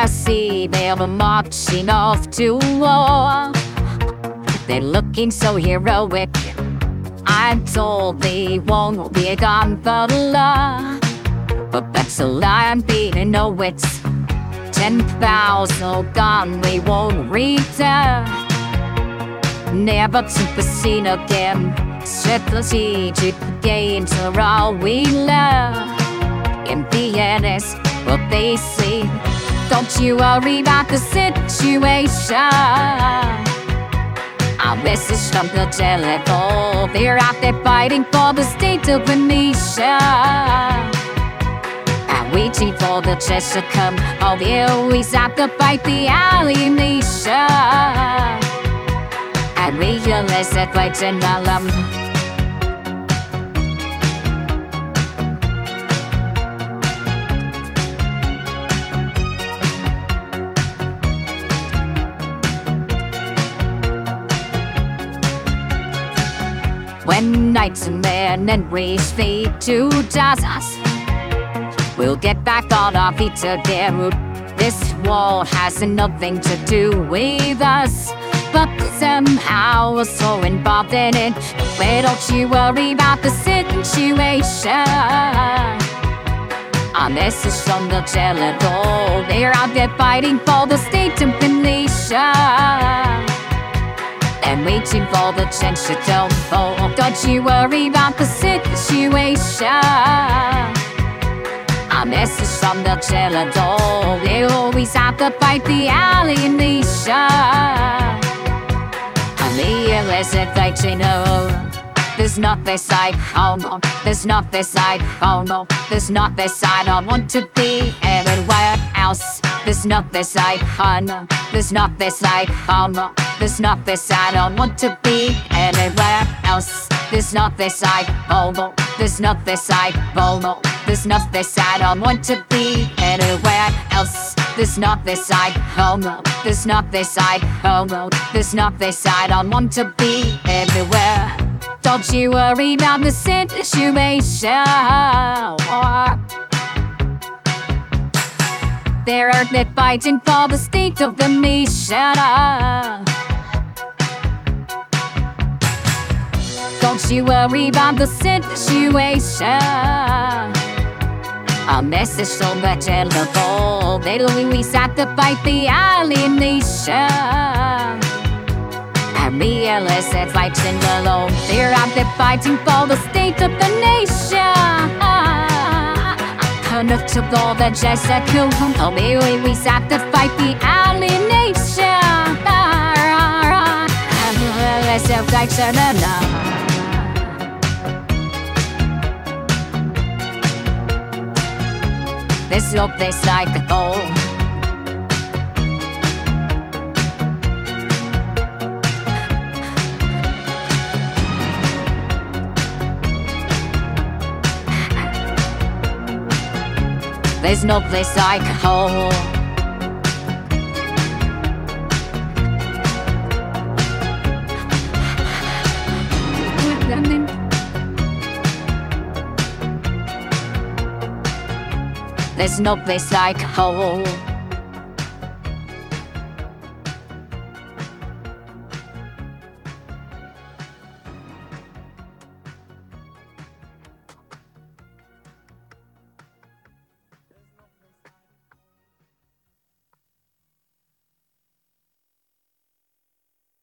I see them marching off to war. They're looking so heroic. I'm told they won't be gone for long. But that's a lie, I'm being no wits. Ten thousand gone, we won't return. Never to be seen again. Strategic games are all we learn. In the it's what they see. Don't you worry about the situation. Our message from the telephone. They're out there fighting for the state of. And waiting for the chance to come. Oh, they always have to fight the alienation. And realize that fight's an. When nights and men and race fade to dust us, we'll get back on our feet again. This war has nothing to do with us, but somehow we're so involved in it. Why don't you worry about the situation? A message from the telephone. They're out there fighting for the state of the nation and waiting for the chance to don't fall. Oh, don't you worry about the situation. A message from the telephone. They always have to fight the alienation. And the illicit fighting know. There's not this side, oh no, there's not this side, oh no, there's not this side. I want to be everywhere else. There's not this I oh no, there's not this I oh no, there's not this I don't want to be anywhere else. There's not this I oh no, there's not this I oh no, there's not this I don't want to be anywhere else. There's not this I oh no, there's not this I oh no, there's not this I don't want to be everywhere. Don't you worry about the situation. They're out there fighting for the state of the nation. Don't you worry about the situation. A message from the telephone. They always have to fight the alienation. And realize that fights in alone. They're out there fighting for the state of the nation. The jazz that cool. Oh, we always have to fight the alienation. That fights in alone. There's no There's no place like home. There's no place like home.